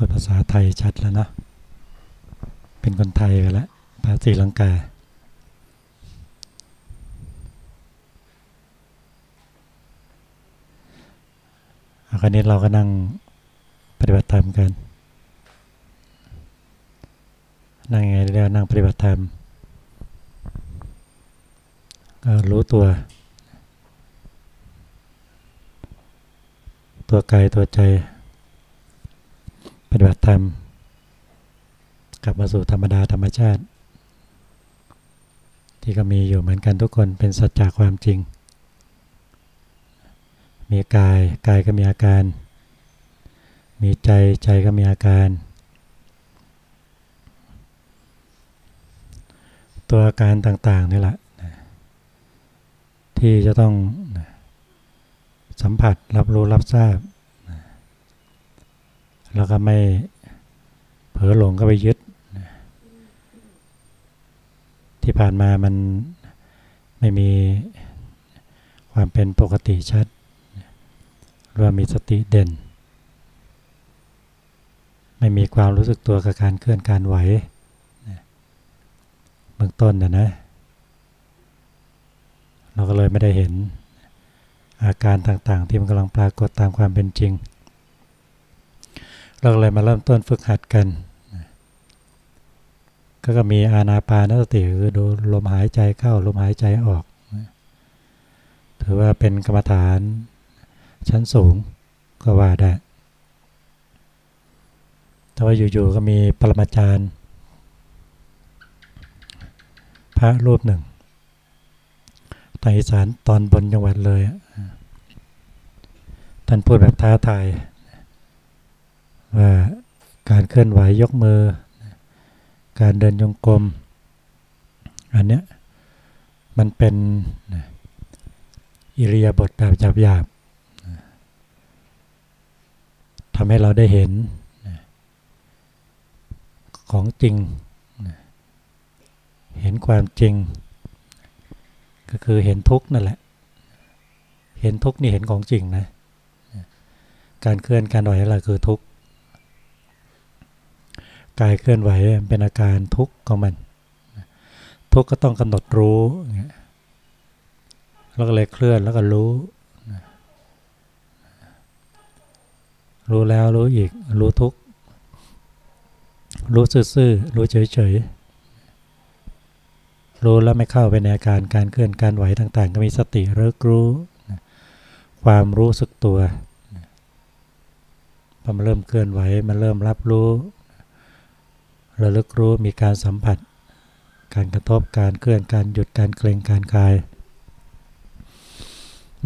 พูดภาษาไทยชัดแล้วนะ เป็นคนไทยไปแล้วภาษีลังกาคราวนี้เราก็นั่งปฏิบัติธรรมกัน นั่งยังไงเรียกนั่งปฏิบัติธรรม ก็รู้ตัว ตัวกายตัวใจ ปฏิบัติธรรม กลับมาสู่ธรรมดาธรรมชาติ ที่ก็มีอยู่เหมือนกันทุกคนเป็นสัจจะความจริง มีกายกายก็มีอาการ มีใจใจก็มีอาการ ตัวอาการต่างๆนี่แหละที่จะต้องสัมผัสรับรู้รับทราบ แล้วก็ไม่เผลอหลงก็ไปยึด ที่ผ่านมามันไม่มีความเป็นปกติชัดหรือว่ามีสติเด่น ไม่มีความรู้สึกตัวกับการเคลื่อนการไหวเบื้องต้นนะนะ เราก็เลยไม่ได้เห็นอาการต่างๆที่มันกำลังปรากฏตามความเป็นจริง เราเลยมาเริ่มต้นฝึกหัดกัน ก็ก็มีอานาปานสติคือดูลมหายใจเข้าลมหายใจออก ถือว่าเป็นกรรมฐานชั้นสูงก็ว่าได้ แต่ว่าอยู่ๆก็มีปรมาจารย์พระรูปหนึ่งทางอีสานตอนบนจังหวัดเลย ท่านพูดแบบท้าทาย ว่าการเคลื่อนไหวยกมือ การเดินจงกรมอันเนี้ยมันเป็นอิริยาบถแบบหยาบๆทำให้เราได้เห็นของจริง เห็นความจริง ก็คือเห็นทุกข์นั่นแหละ เห็นทุกข์นี่เห็นของจริงนะ การเคลื่อนการไหวอะไรคือทุกข์ กายเคลื่อนไหวเป็นอาการทุกข์ของมัน ทุกข์ก็ต้องกำหนดรู้แล้วก็เลยเคลื่อนแล้วก็รู้ รู้แล้วรู้อีก รู้ทุกข์รู้ซื่อๆรู้เฉยๆรู้แล้วไม่เข้าไปในอาการการเคลื่อนการไหวต่างๆ ก็มีสติเลิกรู้ ความรู้สึกตัวพอมันเริ่มเคลื่อนไหวมันเริ่มรับรู้ ระลึกรู้มีการสัมผัส การกระทบการเคลื่อนการหยุดการเกรงการคลาย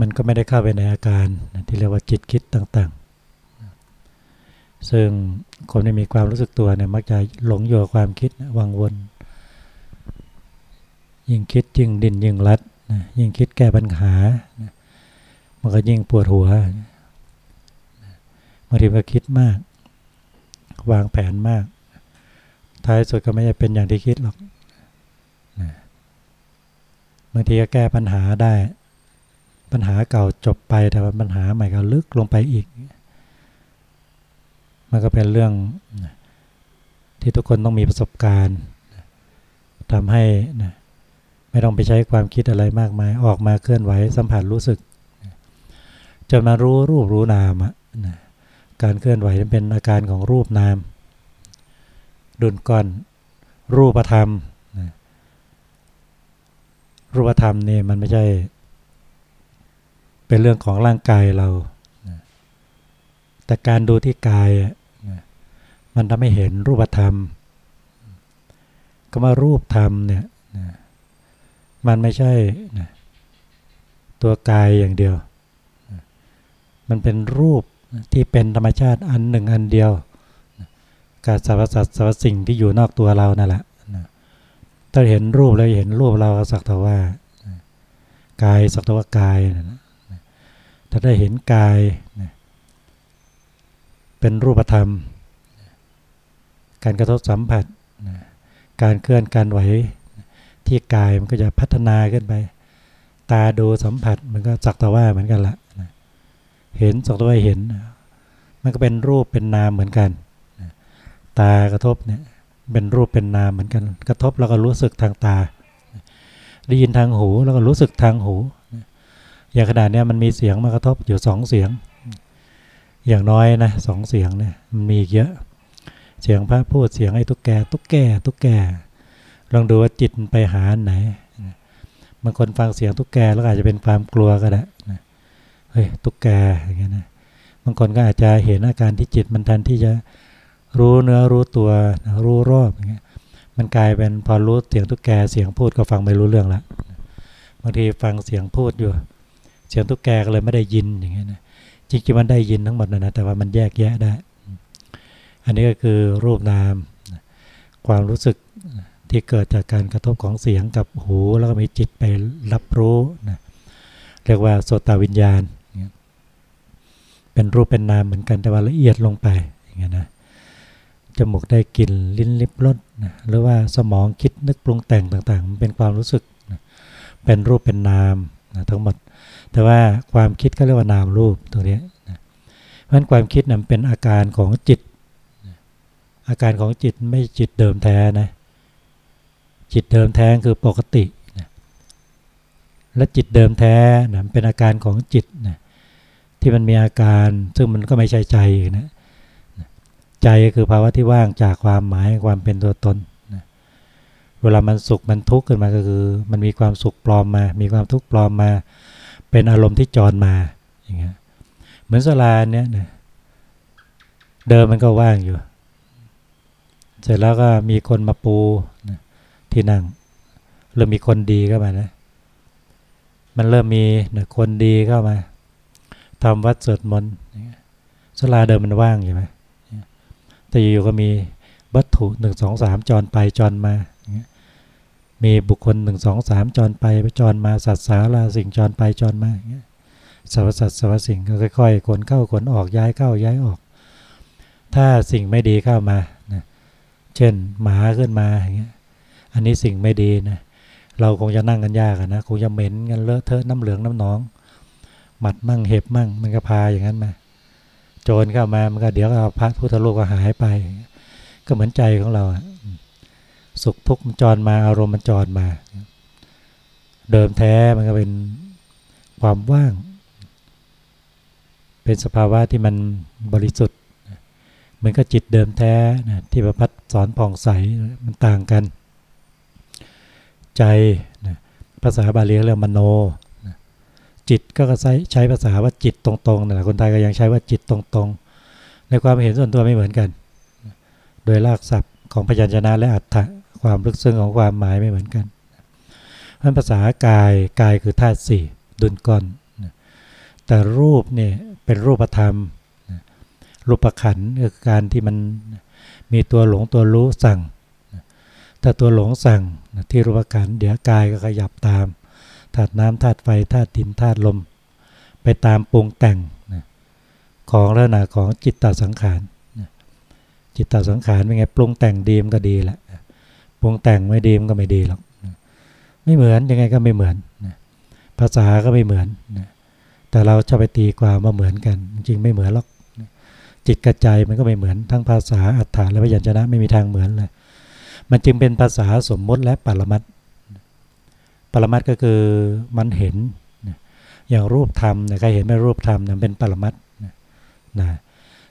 มันก็ไม่ได้เข้าไปในอาการที่เรียกว่าจิตคิดต่างๆ ซึ่งคนที่มีความรู้สึกตัวเนี่ยมักจะหลงโยความคิดวังวนยิ่งคิดยิ่งดินยิ่งรัดยิ่งคิดแก้ปัญหา มันก็ยิ่งปวดหัวบางทีก็คิดมาก วางแผนมาก ท้ายสุดก็ไม่ใช่เป็นอย่างที่คิดหรอกบางทีก็แก้ปัญหาได้ ปัญหาเก่าจบไปแต่ว่าปัญหาใหม่ก็ลึกลงไปอีก มันก็เป็นเรื่องที่ทุกคนต้องมีประสบการณ์ทำให้ไม่ต้องไปใช้ความคิดอะไรมากมาย ออกมาเคลื่อนไหวสัมผัสรู้สึกจนมารู้รูปรู้นามการเคลื่อนไหวเป็นอาการของรูปนาม ดุลก้อน รูปธรรม รูปธรรมนี่มันไม่ใช่ เป็นเรื่องของร่างกายเรา แต่การดูที่กาย มันทำให้เห็นรูปธรรมก็มารูปธรรมเนี่ยมันไม่ใช่ตัวกายอย่างเดียว มันเป็นรูปที่เป็นธรรมชาติอันหนึ่งอันเดียว กับสรรพสัตว์สรรพสิ่งที่อยู่นอกตัวเรานั่นแหละถ้าเห็นรูปแล้วเห็นรูปเราสักแต่ว่ากายสักแต่ว่ากายถ้าได้เห็นกายเป็นรูปธรรม การกระทบสัมผัส การเคลื่อนการไหวที่กายมันก็จะพัฒนาขึ้นไป ตาดูสัมผัสมันก็สักแต่ว่าเหมือนกันละเห็นสักแต่ว่าเห็น มันก็เป็นรูปเป็นนามเหมือนกัน ตากระทบเนี่ยเป็นรูปเป็นนามเหมือนกัน กระทบแล้วก็รู้สึกทางตา ได้ยินทางหูแล้วก็รู้สึกทางหู อย่างขนาดนี้มันมีเสียงมากระทบอยู่สองเสียง อย่างน้อยนะสองเสียงเนี่ยมันมีเยอะ เสียงพระพูดเสียงไอ้ตุ๊กแกตุ๊กแกตุ๊กแกลองดูว่าจิตไปหาไหนบางคนฟังเสียงตุ๊กแกแล้วอาจจะเป็นความกลัวก็ได้เฮ้ยตุ๊กแกอย่างเงี้ยนะบางคนก็อาจจะเห็นอาการที่จิตมันทันที่จะ รู้เนื้อรู้ตัวรู้รอบอย่างเงี้ยมันกลายเป็นพอรู้เสียงตุ๊กแกเสียงพูดก็ฟังไม่รู้เรื่องละบางทีฟังเสียงพูดอยู่ เสียงตุ๊กแกก็เลยไม่ได้ยินอย่างเงี้ยนะจริงๆมันได้ยินทั้งหมดนะนะแต่ว่ามันแยกแยะได้ อันนี้ก็คือรูปนาม ความรู้สึกที่เกิดจากการกระทบของเสียงกับหูแล้วก็มีจิตไปรับรู้นะเรียกว่าโสตวิญญาณ เป็นรูปเป็นนามเหมือนกันแต่ว่าละเอียดลงไปอย่างเงี้ยนะ จมูกได้กลิ่นลิ้นลิบรสนะหรือว่าสมองคิดนึกปรุงแต่งต่างๆ มันเป็นความรู้สึกนะเป็นรูปเป็นนามนะทั้งหมด แต่ว่าความคิดก็เรียกว่านามรูปตรงนี้นะเพราะฉะนั้นความคิดนั้นเป็นอาการของจิต อาการของจิตไม่จิตเดิมแท้นะจิตเดิมแท้คือปกตินะและจิตเดิมแท้นะเป็นอาการของจิตนะที่มันมีอาการซึ่งมันก็ไม่ใช่ใจนะ ใจก็คือภาวะที่ว่างจากความหมายความเป็นตัวตนนะเวลามันสุขมันทุกข์ขึ้นมาก็คือ มันมีความสุขปลอมมา มีความทุกข์ปลอมมา เป็นอารมณ์ที่จรมาอย่างเงี้ยเหมือนสลาเนี่ยนะเดิมมันก็ว่างอยู่ เสร็จแล้วก็มีคนมาปูนะที่นั่งเริ่มมีคนดีเข้ามานะ มันเริ่มมีนะคนดีเข้ามาทำวัดสวดมนต์สลาเดิมมันว่างอยู่ไหม แต่อยู่ก็มีวัตถุหนึ่งสองสามจรไปจรมา มีบุคคลหนึ่งสองสามจรไปไปจรมาสัตว์สาราสิ่งจรไปจรมาสรรพสัตว์สรรพสิ่งก็ค่อยๆขนเข้าขนออกย้ายเข้าย้ายออก ถ้าสิ่งไม่ดีเข้ามานะเช่นหมาขึ้นมาอย่างเงี้ยอันนี้สิ่งไม่ดีนะเราคงจะนั่งกันยากนะคงจะเหม็นกันเลอะเทอะน้ำเหลืองน้ำหนอง หมัดมั่งเห็บมั่งมันก็พาอย่างนั้นมา โจรเข้ามามันก็เดี๋ยวก็พระพุทธรูปก็หายไป ก็เหมือนใจของเราสุขทุกข์มันจรมาอารมณ์มันจรมา เดิมแท้มันก็เป็นความว่าง เป็นสภาวะที่มันบริสุทธิ์เหมือนกับจิตเดิมแท้นะที่พระพัฒสอนผ่องใสมันต่างกัน ใจนะภาษาบาลีเรียกมโน จิตก็ใช้ใช้ภาษาว่าจิตตรงๆนะคนไทยก็ยังใช้ว่าจิตตรงๆ ในความเห็นส่วนตัวไม่เหมือนกัน โดยรากศัพท์ของพยัญชนะและอัตถะความลึกซึ้งของความหมายไม่เหมือนกันเพราะภาษากายกายคือธาตุสี่ดุลก้อนแต่รูปเนี่ยเป็นรูปธรรม รูปขันคือการที่มันมีตัวหลงตัวรู้สั่ง ถ้าตัวหลงสั่งที่รูปขันเดี๋ยวกายก็ขยับตาม ธาตุน้ำธาตุไฟธาตุดินธาตุลม ไปตามปรุงแต่งนะของลักษณะของจิตตสังขารนะจิตตสังขารเป็นไงปรุงแต่งดีมก็ดีแหละปรุงแต่งไม่ดีมก็ไม่ดีหรอกนะไม่เหมือนยังไงก็ไม่เหมือนนะภาษาก็ไม่เหมือนนะแต่เราจะไปตีความว่าเหมือนกัน จริงไม่เหมือนหรอกจิตกระจายมันก็ไม่เหมือนทั้งภาษาอัฏฐานและพยัญชนะไม่มีทางเหมือนเลย มันจึงเป็นภาษาสมมติและปรมัต ปรมัตก็คือมันเห็นอย่างรูปธรรมเนี่ยใครเห็นไม่รูปธรรมเนี่ยเป็นปรมัตนะ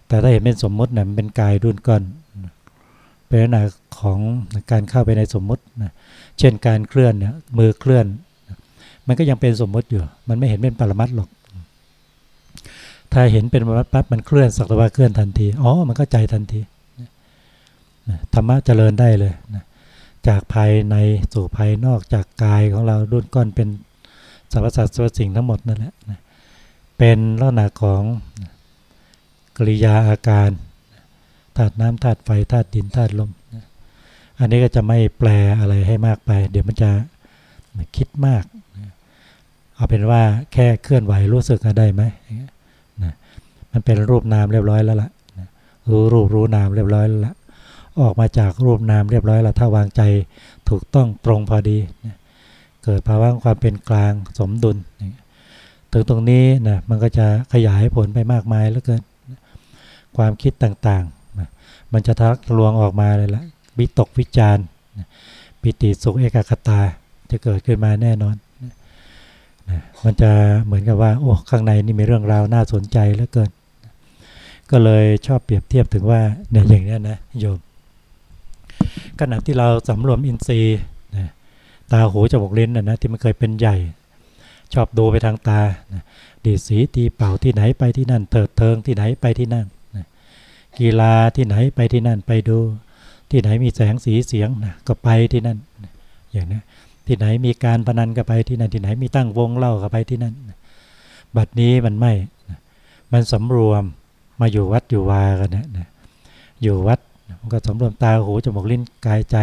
แต่ถ้าเห็นเป็นสมมุตินี่ยมันเป็นกายดุนก้อนเป็นลักษณะของการเข้าไปในสมมุตินะเช่นการเคลื่อนเนี่ยมือเคลื่อน มันก็ยังเป็นสมมุติอยู่ มันไม่เห็นเป็นปรมัตหรอก ถ้าเห็นเป็นปรมัตปั๊บมันเคลื่อนสักแต่ว่าเคลื่อนทันที อ๋อ มันก็ใจทันทีธรรมะเจริญได้เลยนะ จากภายในสู่ภายนอกจากกายของเราดุนก้อนเป็นสรรพสัตว์ส่วนสิ่งทั้งหมดนั่นแหละเป็นลักษณะของกริยาอาการธาตุน้ำธาตุไฟธาตุดินธาตุลม อันนี้ก็จะไม่แปลอะไรให้มากไป เดี๋ยวมันจะคิดมาก เอาเป็นว่าแค่เคลื่อนไหวรู้สึกได้ไหมมันเป็นรูปนามเรียบร้อยแล้วล่ะรู้รูปรู้นามเรียบร้อยแล้วล่ะ ออกมาจากรูปนามเรียบร้อยแล้วถ้าวางใจถูกต้องตรงพอดี เกิดภาวะความเป็นกลางสมดุลถึงตรงนี้นะมันก็จะขยายผลไปมากมายแล้วเกินความคิดต่างๆ มันจะทักลวงออกมาเลยละวิตกวิจารปิติสุขเอกคตาจะเกิดขึ้นมาแน่นอนมันจะเหมือนกับว่า โอ้ข้างในนี่มีเรื่องราวน่าสนใจเหลือเกิน ก็เลยชอบเปรียบเทียบถึงว่าเนี่ยอย่างนี้นะโยม ขณะที่เราสำรวมอินทรีย์นะตาหูจมูกลิ้นนะนะที่มันเคยเป็นใหญ่ ชอบดูไปทางตานะดีสีตีเป่าที่ไหนไปที่นั่นเถิดเทิงที่ไหนไปที่นั่นนะกีฬาที่ไหนไปที่นั่นไปดู ที่ไหนมีแสงสีเสียงนะก็ไปที่นั่นนะอย่างนี้ที่ไหนมีการพนันก็ไปที่นั่นที่ไหนมีตั้งวงเล่าก็ไปที่นั่นนะบัดนี้มันไม่นะมันสำรวมมาอยู่วัดอยู่วากันนะนะอยู่วัด มันก็สำรวมตาหูจมูกลิ้นกายใจ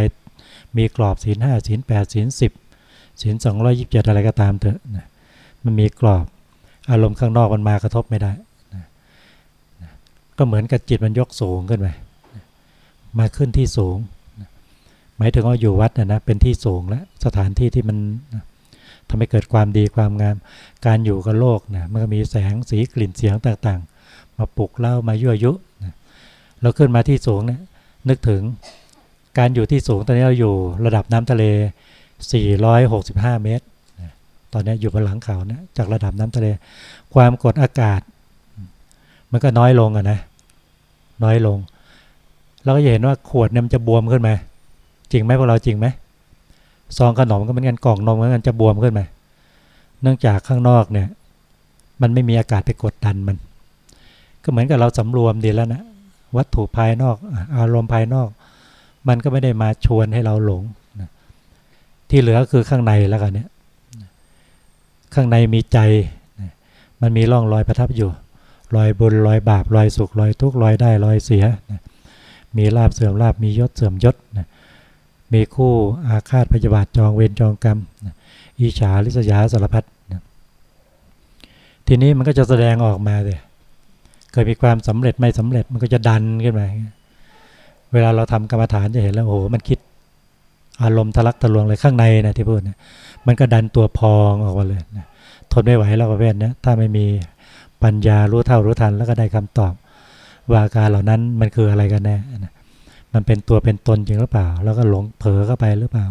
มีกรอบศีลห้าศีลแปดศีลสิบศีลสองร้อยยิบเจ็ดอะไรก็ตามเถอะนะมันมีกรอบอารมณ์ข้างนอกมันมากระทบไม่ได้นะนะก็เหมือนกับจิตมันยกสูงขึ้นไปนะมาขึ้นที่สูงนะหมายถึงว่าอยู่วัดนะนะเป็นที่สูงแล้วสถานที่ที่มันนะทำให้เกิดความดีความงาม การอยู่กับโลกนะมันก็มีแสงสีกลิ่นเสียงต่างๆ มาปลุกเล่ามายั่วยุนะเราขึ้นมาที่สูงเนะี่ย นึกถึงการอยู่ที่สูงตอนนี้เราอยู่ระดับน้ำทะเล 465 เมตร ตอนนี้อยู่บนหลังเขานะจากระดับน้ำทะเล ความกดอากาศ มันก็น้อยลงอะนะ น้อยลง เราก็เห็นว่าขวดเนี่ยมันจะบวมขึ้นไหมจริงไหมพวกเราจริงไหมซองขนมก็เหมือนกันกล่องนมเหมือนกันจะบวมขึ้นไหมเนื่องจากข้างนอกเนี่ย มันไม่มีอากาศไปกดดันมัน ก็เหมือนกับเราสำรวมดีแล้วนะ วัตถุภายนอก อารมณ์ภายนอก มันก็ไม่ได้มาชวนให้เราหลงนะที่เหลือคือข้างในแล้วกันเนี่ยข้างในมีใจนะมันมีร่องรอยประทับอยู่ รอยบุญรอยบาปรอยสุขรอยทุกข์รอยได้รอยเสียนะมีลาบเสื่อมลาบมียศเสื่อมยศนะมีคู่อาฆาตพยาบาทจองเวรจองกรรมนะอิจฉาริษยาสารพัดนะทีนี้มันก็จะแสดงออกมาเลย เคยมีความสำเร็จไม่สำเร็จมันก็จะดันขึ้นมาเวลาเราทำกรรมฐานจะเห็นแล้วโอ้โหมันคิดอารมณ์ทะลักทะลวงเลยข้างในนะที่พูดนะมันก็ดันตัวพองออกมาเลยนะทนไม่ไหวแล้วประเภทนี้ถ้าไม่มีปัญญารู้เท่ารู้ทันแล้วก็ได้คำตอบ ว่าอาการเหล่านั้นมันคืออะไรกันแน่นะมันเป็นตัวเป็นตนจริงหรือเปล่า แล้วก็หลงเผลอเข้าไปหรือเปล่า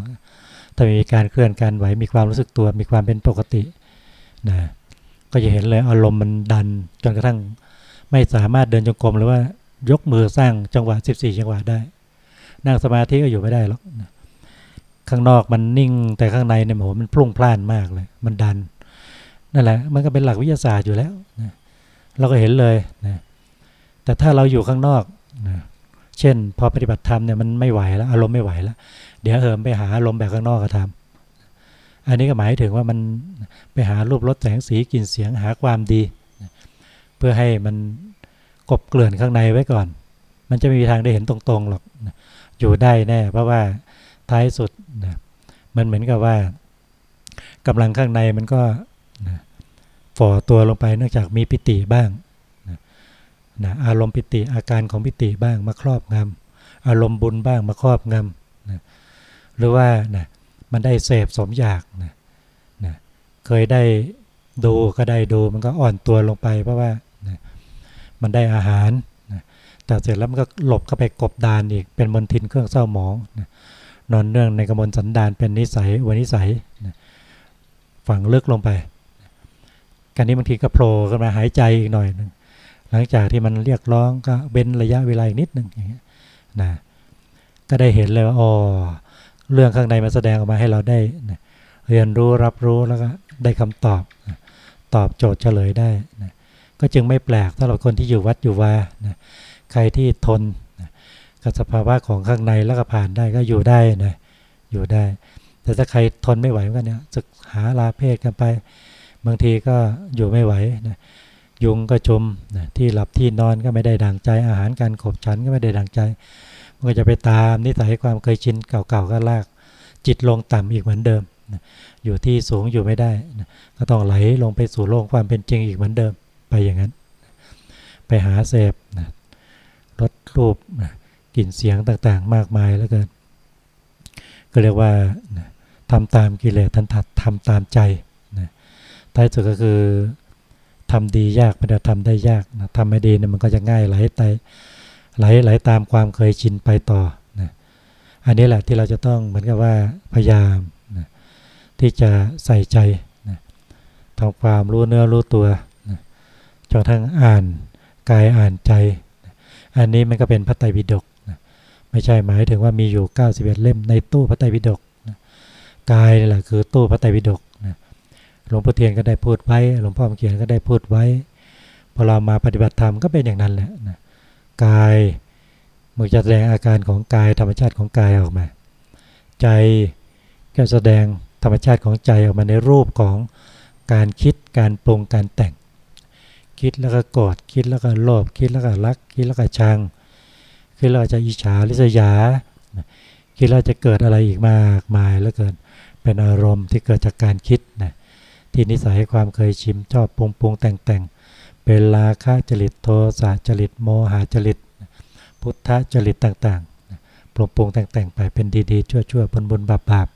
ถ้ามีการเคลื่อนการไหวมีความรู้สึกตัวมีความเป็นปกตินะก็จะเห็นเลยอารมณ์มันดันจนกระทั่ง ไม่สามารถเดินจงกรมหรือว่ายกมือสร้างจังหวะ 14 จังหวะได้ นั่งสมาธิก็อยู่ไม่ได้หรอกข้างนอกมันนิ่งแต่ข้างในเนี่ยโหมันพลุ่งพล่านมากเลย มันดันนั่นแหละ มันก็เป็นหลักวิทยาศาสตร์อยู่แล้วนะเราก็เห็นเลยนะแต่ถ้าเราอยู่ข้างนอกนะเช่น พอปฏิบัติธรรมเนี่ยมันไม่ไหวแล้วอารมณ์ไม่ไหวแล้ว เดี๋ยวเหิมไปหาอารมณ์แบบข้างนอกก็ทำอันนี้ก็หมายถึงว่ามันไปหารูปรสแสงสีกลิ่นเสียงหาความดี เพื่อให้มันกบเกลื่อนข้างในไว้ก่อน มันจะไม่มีทางได้เห็นตรงๆหรอกอยู่ได้แน่ เพราะว่าท้ายสุดนะมันเหมือนกับว่ากำลังข้างในมันก็นะฝ่อตัวลงไปเนื่องจากมีปิติบ้างนะนะอารมณ์ปิติอาการของปิติบ้างมาครอบงำอารมณ์บุญบ้างมาครอบงำนะหรือว่านะมันได้เสพสมอยากนะนะเคยได้ดูก็ได้ดูมันก็อ่อนตัวลงไป เพราะว่า มันได้อาหารนะแต่เสร็จแล้วมันก็หลบเข้าไปกบดานอีกเป็นมลทินเครื่องเศร้าหมองนะนอนเนื่องในกระมวลสันดานเป็นนิสัยวันนิสัยนะฝังลึกลงไปการนี้บางทีก็โผล่ขึ้นมาหายใจอีกหน่อยนึงหลังจากที่มันเรียกร้องก็เบนระยะเวลาอีกนิดหนึ่งอย่างเงี้ยนะก็ได้เห็นเลยว่าอ๋อเรื่องข้างในมาแสดงออกมาให้เราได้นะเรียนรู้รับรู้แล้วก็ได้คำตอบนะตอบโจทย์เฉลยได้นะ ก็จึงไม่แปลกสำหรับคนที่อยู่วัดอยู่วานะใครที่ทนนะกับสภาวะของข้างในแล้วก็ผ่านได้ก็อยู่ได้นะอยู่ได้ แต่ถ้าใครทนไม่ไหวกันเนี่ยศึกหาลาเพศกันไป บางทีก็อยู่ไม่ไหวนะยุงก็ชมนะที่หลับที่นอนก็ไม่ได้ดังใจอาหารการขบฉันก็ไม่ได้ดังใจ มันก็จะไปตามนิสัยความเคยชินเก่าๆก็ลาก จิตลงต่ำอีกเหมือนเดิมนะอยู่ที่สูงอยู่ไม่ได้นะก็ต้องไหลลงไปสู่โลกความเป็นจริงอีกเหมือนเดิม ไปอย่างนั้น ไปหาเสพนะรสรูปนะกลิ่นเสียงต่างๆ มากมายแล้วกันก็เรียกว่านะทำตามกิเลสทันทัดทำตามใจนะท้ายสุดก็คือทำดียากไม่ได้ทำได้ยากนะทำไม่ดีเนี่ยมันก็จะง่ายไหลไปไหลไหลตามความเคยชินไปต่อนะอันนี้แหละที่เราจะต้องเหมือนกับว่าพยายามนะที่จะใส่ใจนะทำความรู้เนื้อรู้ตัว จนทั้งอ่านกายอ่านใจ อันนี้มันก็เป็นพระไตรปิฎกไม่ใช่หมายถึงว่ามีอยู่ 91 เล่มในตู้พระไตรปิฎกกายนี่แหละคือตู้พระไตรปิฎกหลวงพ่อเทียนก็ได้พูดไว้ หลวงพ่อเขียนก็ได้พูดไว้ พอเรามาปฏิบัติธรรมก็เป็นอย่างนั้นแหละนะกายมันจะแสดงอาการของกายธรรมชาติของกายออกมา ใจก็แสดงธรรมชาติของใจออกมาในรูปของการคิดการปรุงการแต่ง คิดแล้วก็โกรธคิดแล้วก็โลภคิดแล้วก็รัก คิดแล้วก็ชัง คิดแล้วจะอิจฉาริษยา คิดแล้วจะเกิดอะไรอีกมากมายแล้วเกินเป็นอารมณ์ที่เกิดจากการคิดนะที่นิสัยความเคยชิมชอบปรุงปรุงแต่งแต่งเป็นราคะจริตโทสะจริตโมหะจริต พุทธจริตต่างๆ ปรุงปรุงแต่งแต่งไปเป็นดีๆ ชั่วๆบนบนบาบาบ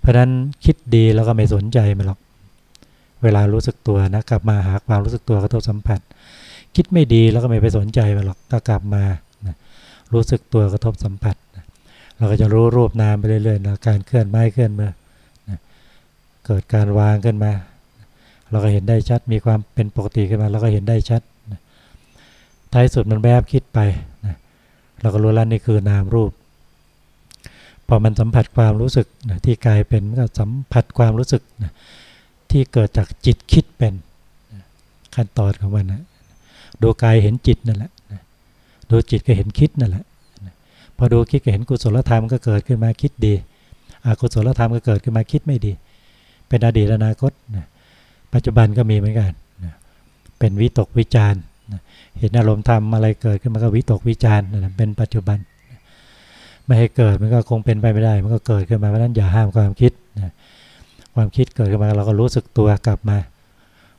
เพราะนั้นคิดดีแล้วก็ไม่สนใจมันหรอก เวลารู้สึกตัวนะกลับมาหาความรู้สึกตัวกระทบสัมผัส คิดไม่ดีแล้วก็ไม่ไปสนใจมันหรอกก็กลับมานะรู้สึกตัวกระทบสัมผัสนะเราก็จะรู้รูปนามไปเรื่อยๆนะการเคลื่อนไม้เคลื่อนมือนะเกิดการวางขึ้นมา เราก็เห็นได้ชัดมีความเป็นปกติขึ้นมาเราก็เห็นได้ชัดนะท้ายสุดมันแบบคิดไปนะเราก็รู้แล้วนี่คือนามรูปพอมันสัมผัสความรู้สึกนะที่กลายเป็นมันก็สัมผัสความรู้สึกนะ ที่เกิดจากจิตคิดเป็นขั้นตอนของมันนะดูกายเห็นจิตนั่นแหละดูจิตก็เห็นคิดนั่นแหละพอดูคิดก็เห็นกุศลธรรมก็เกิดขึ้นมาคิดดีอกุศลธรรมก็เกิดขึ้นมาคิดไม่ดี เป็นอดีตอนาคตนะปัจจุบันก็มีเหมือนกันนะเป็นวิตกวิจารนะเห็นอารมณ์ธรรมอะไรเกิดขึ้นมาก็วิตกวิจารนะเป็นปัจจุบัน ไม่ให้เกิดมันก็คงเป็นไปไม่ได้ มันก็เกิดขึ้นมาเพราะนั้นอย่าห้ามความคิดนะ ความคิดเกิดขึ้นมาเราก็รู้สึกตัวกลับมา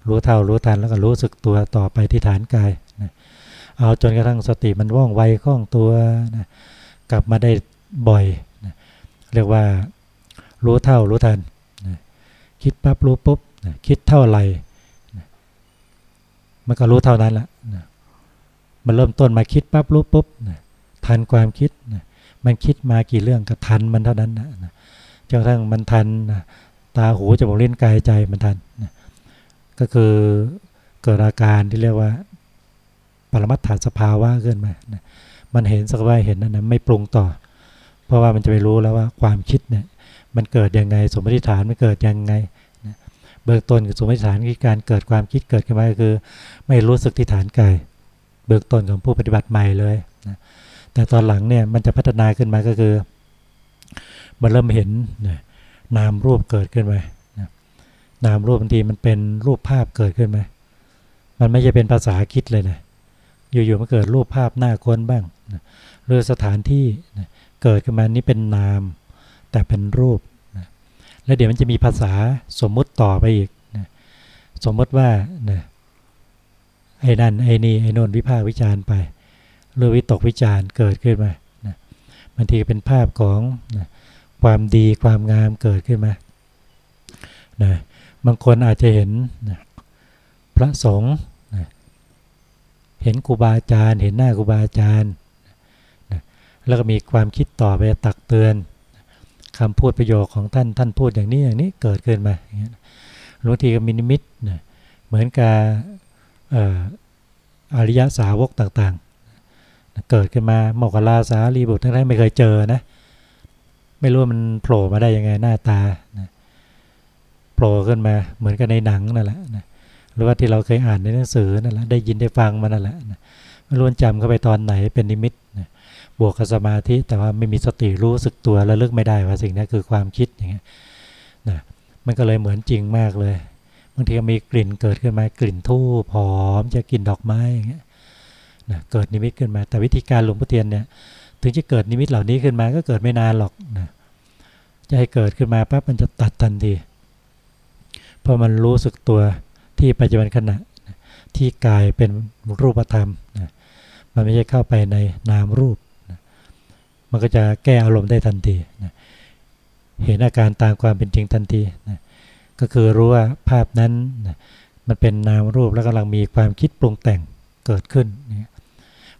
รู้เท่ารู้ทันแล้วก็รู้สึกตัวต่อไปที่ฐานกายนะเอาจนกระทั่งสติมันว่องไวคล่องตัวนะกลับมาได้บ่อยนะเรียกว่ารู้เท่ารู้ทันนะคิดปั๊บรู้ปุ๊บคิดเท่าไหร่มันก็รู้เท่านั้นแหละมันเริ่มต้นมาคิดปั๊บรู้ปุ๊บทันความคิดมันคิดมากี่เรื่องก็ทันมันเท่านั้นนะจนกระทั่งมันทัน ตาหูจมูกลิ้นกายใจมันทันก็คือเกิดอาการที่เรียกว่า ปรมัตถสภาวะขึ้นมามันเห็นสักว่าเห็นนั่นนะไม่ปรุงต่อ เพราะว่ามันจะไปรู้แล้วว่าความคิดเนี่ยมันเกิดยังไง สมมติฐานมันเกิดยังไงเบื้องต้นคือสมมติฐานคือการเกิดความคิดเกิดขึ้นมาคือ ไม่รู้สึกที่ฐานกายเบื้องต้นของผู้ปฏิบัติใหม่เลยนะแต่ตอนหลังเนี่ยมันจะพัฒนาขึ้นมาก็คือ มันเริ่มเห็นนะ นามรูปเกิดขึ้นมานะนามรูปบางทีมันเป็นรูปภาพเกิดขึ้นมามันไม่ใช่เป็นภาษาคิดเลยนะอยู่ๆมันเกิดรูปภาพหน้าคนบ้างหรือสถานที่เกิดขึ้นมานี่เป็นนาม แต่เป็นรูปแล้วเดี๋ยวมันจะมีภาษาสมมุติต่อไปอีกสมมติว่าไอ้นั่นไอ้นี่ไอ้นนวิพากวิจารณ์ไปเรื่องวิตกวิจารณ์เกิดขึ้นมาบางทีเป็นภาพของนะ ความดีความงามเกิดขึ้นมานะบางคนอาจจะเห็นนะพระสงฆ์นะเห็นครูบาอาจารย์ เห็นหน้าครูบาอาจารย์นะแล้วก็มีความคิดต่อไปตักเตือนคำพูดประโยคของท่านท่านพูดอย่างนี้อย่างนี้เกิดขึ้นมาบางทีก็มินิมิตนะเหมือนกับอริยสาวกต่างๆ เกิดขึ้นมาโมกขลาสารีบุตรทั้งนั้นไม่เคยเจอนะ ไม่รู้มันโผล่มาได้ยังไงหน้าตานะโผล่ขึ้นมาเหมือนกับในหนังนั่นแหละนะหรือว่าที่เราเคยอ่านในหนังสือนั่นแหละได้ยินได้ฟังมานั่นแหละนะไม่รู้จำเข้าไปตอนไหนเป็นนิมิตนะบวกกับสมาธิแต่ว่าไม่มีสติรู้สึกตัวแล้วเลิกไม่ได้ว่าสิ่งนี้คือความคิดอย่างเงี้ยนะมันก็เลยเหมือนจริงมากเลยบางทีมีกลิ่นเกิดขึ้นมากลิ่นทูบหอมจะกลิ่นดอกไม้อย่างเงี้ยนะเกิดนิมิตขึ้นมาแต่วิธีการหลวงพ่อเทียนเนี่ย ถึงจะเกิดนิมิตเหล่านี้ขึ้นมาก็เกิดไม่นานหรอกนะจะให้เกิดขึ้นมาปั๊บมันจะตัดทันทีเพราะมันรู้สึกตัวที่ปัจจุบันขณะที่กายเป็นรูปธรรมนะมันไม่ใช่เข้าไปในนามรูปนะมันก็จะแก้อารมณ์ได้ทันทีนะเห็นอาการตามความเป็นจริงทันทีนะก็คือรู้ว่าภาพนั้นนะมันเป็นนามรูปแล้วกำลังมีความคิดปรุงแต่งเกิดขึ้นนะ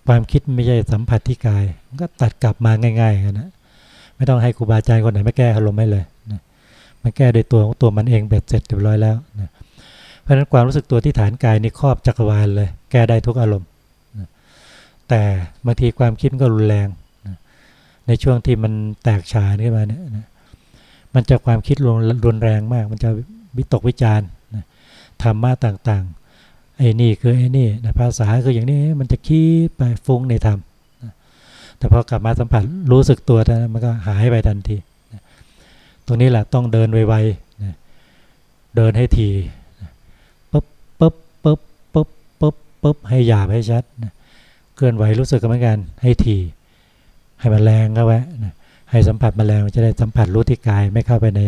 ความคิดไม่ใช่สัมผัสที่กายมันก็ตัดกลับมาง่ายๆกันนะไม่ต้องให้ครูบาอาจารย์คนไหนมาแก้อารมณ์ให้เลยนะมันแก้โดยตัวของตัวมันเองเบ็ดเสร็จเรียบร้อยแล้วนะเพราะฉะนั้นความรู้สึกตัวที่ฐานกายนี่ครอบจักรวาลเลย แก้ได้ทุกอารมณ์นะแต่บางทีความคิดก็รุนแรงนะในช่วงที่มันแตกฉานขึ้นมาเนี่ยนะมันจะความคิดรุนแรงมาก มันจะวิตกวิจารณ์นะธรรมะต่างๆ ไอ้นี่คือไอ้นี่นะภาษาคืออย่างนี้มันจะคิดไปฟุ้งในธรรมนะแต่พอกลับมาสัมผัสรู้สึกตัวนะมันก็หายไปทันทีนะตรงนี้แหละต้องเดินไวๆนะเดินให้ทีปุ๊บปุ๊บปุ๊บปุ๊บปุ๊บปุ๊บให้หยาบให้ชัดนะเคลื่อนไหวรู้สึกกันเหมือนกันให้ทีให้มันแรงเข้าไว้นะให้สัมผัสมาแรงมันจะได้สัมผัสรู้ที่กายไม่เข้าไปใน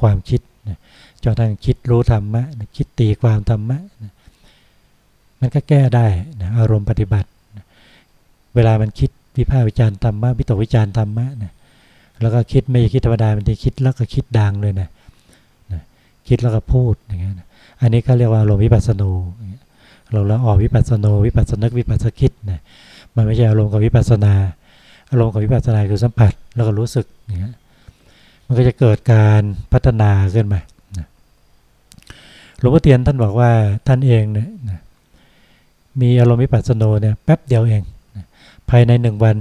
ความคิดนะจนทั้งคิดรู้ธรรมะนะคิดตีความธรรมะนะ มันก็แก้ได้นะอารมณ์ปฏิบัตินะเวลามันคิดวิพากษ์วิจารณ์ธรรมะวิตกวิจารณ์ธรรมะนะแล้วก็คิดไม่คิดธรรมดามันจะคิดแล้วก็คิดดังเลยนะนะคิดแล้วก็พูดอย่างเงี้ยนะอันนี้เขาเรียกว่าอารมณ์วิปัสสนูเราล้วออกวิปัสสนูวิปัสสนึกวิปัสสคิดนะมันไม่ใช่อารมณ์กับวิปัสสนา อารมณ์กับวิปัสสนาคือสัมผัสแล้วก็รู้สึกอย่างเงี้ยมันก็จะเกิดการพัฒนาขึ้นมาหลวงพ่อเทียนท่านบอกว่าท่านเองเนี่ย มีอารมณ์วิปัสสโนเนี่ยแป๊บเดียวเองภายในหนึ่งวัน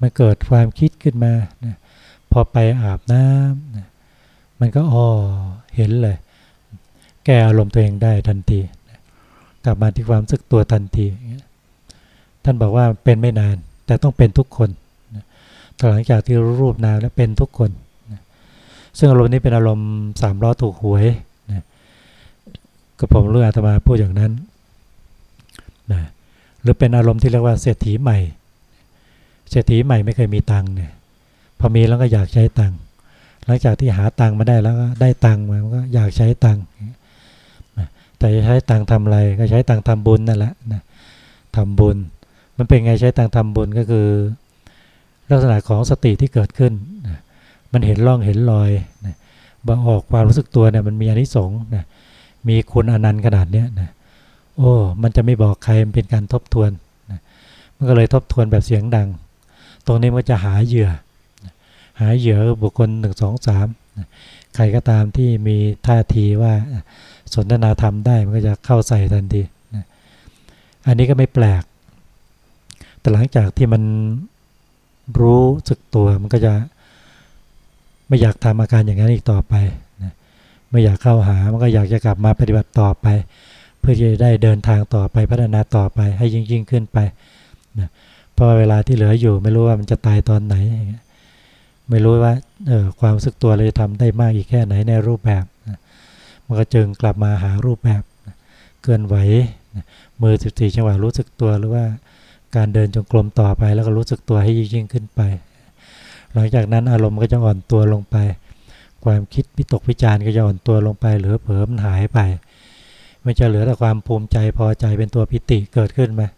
มันเกิดความคิดขึ้นมาพอไปอาบน้ำมันก็อ๋อเห็นเลย แก้อารมณ์ตัวเองได้ทันทีกลับมาที่ความสึกตัวทันทีท่านบอกว่าเป็นไม่นาน แต่ต้องเป็นทุกคนหลังจากที่รูปนามแล้วเป็นทุกคน ซึ่งอารมณ์นี้เป็นอารมณ์สามล้อถูกหวยนะก็ผมรู้อาตมาพูดอย่างนั้น หรือเป็นอารมณ์ที่เรียกว่าเศรษฐีใหม่ เศรษฐีใหม่ไม่เคยมีตังค์เนี่ย พอมีแล้วก็อยากใช้ตังค์ หลังจากที่หาตังค์มาได้แล้วก็ได้ตังค์มาก็อยากใช้ตังค์แต่จะใช้ตังค์ทำอะไรก็ใช้ตังค์ทำบุญนั่นแหละนะทำบุญ มันเป็นไงใช้ตังค์ทำบุญก็คือ ลักษณะของสติที่เกิดขึ้น มันเห็นร่องเห็นรอยนะบ่ออกความรู้สึกตัวเนี่ยมันมีอนิสงส์นะมีคุณอนันต์ขนาดเนี้ยนะ โอ้ มันจะไม่บอกใครมันเป็นการทบทวนนะมันก็เลยทบทวนแบบเสียงดัง ตรงนี้มันจะหาเหยื่อ หาเหยื่อบุคคลหนึ่งสองสามใครก็ตามที่มีท่าทีว่าสนทนาธรรมได้มันก็จะเข้าใส่ทันทีนะอันนี้ก็ไม่แปลก แต่หลังจากที่มันรู้สึกตัวมันก็จะไม่อยากทำอาการอย่างนั้นอีกต่อไปนะไม่อยากเข้าหามันก็อยากจะกลับมาปฏิบัติต่อไป เพื่อจะได้เดินทางต่อไปพัฒนาต่อไปให้ยิ่งยิ่งขึ้นไปนะเพราะเวลาที่เหลืออยู่ไม่รู้ว่ามันจะตายตอนไหน ไม่รู้ว่าเออความรู้สึกตัวเราจะทำได้มากอีกแค่ไหนในรูปแบบนะมันก็จึงกลับมาหารูปแบบนะเกินไหวนะมือสิบสี่จังหวะรู้สึกตัวหรือว่าการเดินจงกรมต่อไปแล้วก็รู้สึกตัวให้ยิ่งขึ้นไป หลังจากนั้นอารมณ์ก็จะอ่อนตัวลงไป ความคิดวิตกวิจารณ์ก็จะอ่อนตัวลงไปเหลือเผลอมันหายไป ไม่จะเหลือแต่ความภูมิใจพอใจเป็นตัวปิติเกิดขึ้นมา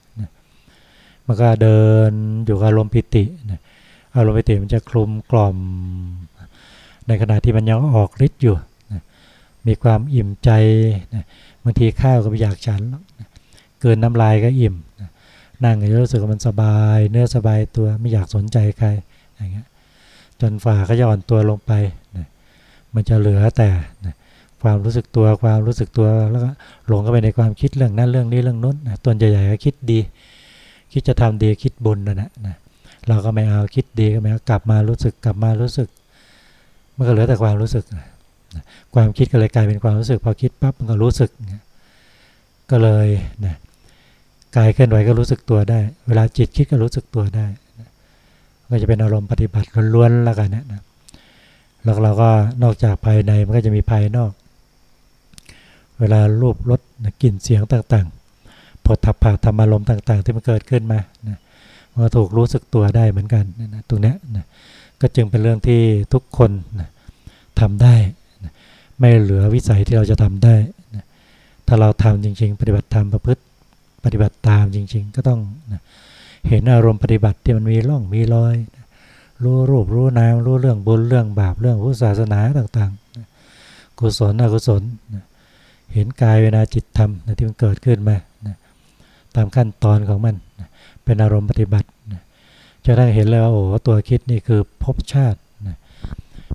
มันก็เดินอยู่กับอารมณ์ปิติอารมณ์ปิติมันจะคลุมกล่อม ในขณะที่มันยังออกฤทธิ์อยู่มีความอิ่มใจบางทีข้าวก็ไม่อยากฉันเกินน้ำลายก็อิ่มนั่งก็รู้สึกว่ามันสบาย เนื้อสบายตัวไม่อยากสนใจใครอย่างเงี้ยจนฝ่าก็ย่อนตัวลงไปนะมันจะเหลือแต่นะ ความรู้สึกตัวความรู้สึกตัวแล้วก็หลงเข้าไปในความคิดเรื่องนั้นเรื่องนี้เรื่องนู้นนะตัวใหญ่ๆก็คิดดี คิดจะทำดีคิดบุญนะนะนะเราก็ไม่เอาคิดดีก็ไม่เอากลับมารู้สึกกลับมารู้สึก มันก็เหลือแต่ความรู้สึกนะความคิดก็เลยกลายเป็นความรู้สึก พอคิดปั๊บมันก็รู้สึกนะก็เลยนะกายเคลื่อนไหวก็รู้สึกตัวได้ เวลาจิตคิดก็รู้สึกตัวได้ก็จะเป็นอารมณ์ปฏิบัติล้วนๆแล้วกันนะแล้วเราก็นอกจากภายในมันก็จะมีภายนอก เวลารูปรสกลิ่นเสียงต่างๆพอทับผ่าธรรมอารมณ์ต่าง ๆ ที่มันเกิดขึ้นมานะมันก็ถูกรู้สึกตัวได้เหมือนกันนะตรงนี้นะก็จึงเป็นเรื่องที่ทุกคนนะทำได้นะไม่เหลือวิสัยที่เราจะทำได้นะถ้าเราทำจริง ๆ ปฏิบัติธรรมประพฤติปฏิบัติตามจริง ๆ ก็ต้องนะเห็นอารมณ์ปฏิบัติที่มันมีร่องมีรอยนะรู้รูปรู้นามรู้เรื่องบุญเรื่องบาปเรื่องพุทธศาสนาต่างๆนะกุศลอกุศลนะ เห็นกายเวลาจิตธรรมนะที่มันเกิดขึ้นมานะตามขั้นตอนของมันนะเป็นอารมณ์ปฏิบัตินะจะได้เห็นเลยว่าโอ้ตัวคิดนี่คือภพชาตินะ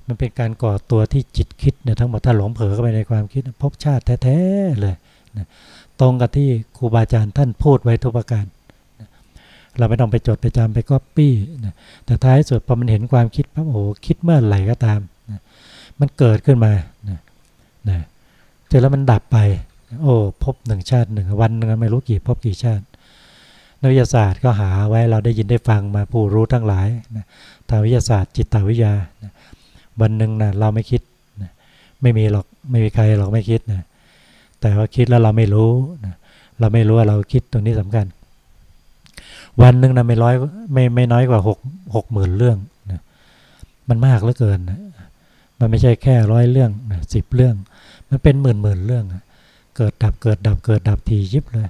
มันเป็นการก่อตัวที่จิตคิดเนี่ยทั้งหมดถ้าหลงเผลอเข้าไปในความคิดภพชาติแท้ๆเลยนะตรงกับที่ครูบาอาจารย์ท่านพูดไว้ทุกประการนะเราไม่ต้องไปจดไปจำไปก๊อปปี้นะแต่ท้ายสุดพอมันเห็นความคิดปั๊บโอ้คิดเมื่อไหร่ก็ตามนะมันเกิดขึ้นมานะนะ เจอแล้วมันดับไป โอ้พบหนึ่งชาติหนึ่งวันนึงไม่รู้กี่พบกี่ชาตินักวิทยาศาสตร์ก็หาไว้เราได้ยินได้ฟังมาผู้รู้ทั้งหลายนะทางวิทยาศาสตร์ จิตวิทยานะวันหนึ่งนะเราไม่คิดนะไม่มีหรอกไม่มีใครหรอกไม่คิดนะแต่ว่าคิดแล้วเราไม่รู้นะเราไม่รู้ว่าเราคิดตรงนี้สำคัญ วันหนึ่งนะไม่ร้อยไม่ไม่น้อยกว่าหกหกหมื่นเรื่องนะมันมากเหลือเกินนะมันไม่ใช่แค่ร้อยเรื่องนะสิบเรื่อง มันเป็นหมื่นหมื่นเรื่องเกิดดับเกิดดับเกิดดับทียิบเลย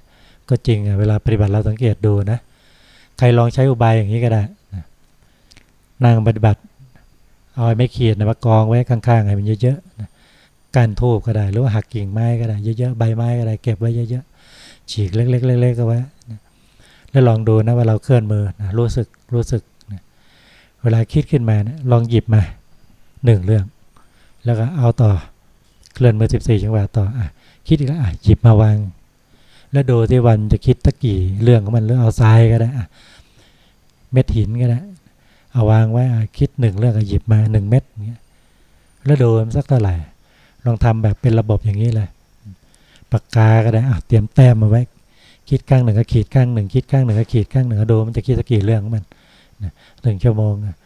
ก็จริงอะเวลาปฏิบัติเราสังเกตดูนะ ใครลองใช้อุบายอย่างนี้ก็ได้นั่งปฏิบัติเอาไม้ขีดนะมากองไว้ข้างๆให้มันเยอะๆนะกานทูบก็ได้หรือว่าหักกิ่งไม้ก็ได้เยอะๆใบไม้ก็ได้เก็บไว้เยอะๆฉีกเล็กๆเล็กๆก็ไว้นะแล้วลองดูนะว่าเราเคลื่อนมือนะรู้สึกรู้สึกนะเวลาคิดขึ้นมานะลองหยิบมาหนึ่งเรื่อง แล้วก็เอาต่อ เคลื่อนมือสิบสี่จังหวะต่ออะคิดอีกแล้วอะหยิบมาวาง แล้วดูที่วันจะคิดตะกี่เรื่องของมันหรือเอาทรายก็ได้อะเม็ดหินก็ได้เอาวางไว้คิดหนึ่งเรื่องก็หยิบมาหนึ่งเม็ดเงี้ยแล้วดูมันสักเท่าไหร่ ลองทำแบบเป็นระบบอย่างนี้เลยปากกาก็ได้อะเตรียมแต้มมาไว้ คิดข้างหนึ่งก็ขีดข้างหนึ่งคิดข้างหนึ่งก็ขีดข้างหนึ่งก็ดูมันจะคิดสักกี่เรื่องของมันหนึ่งชั่วโมงนะ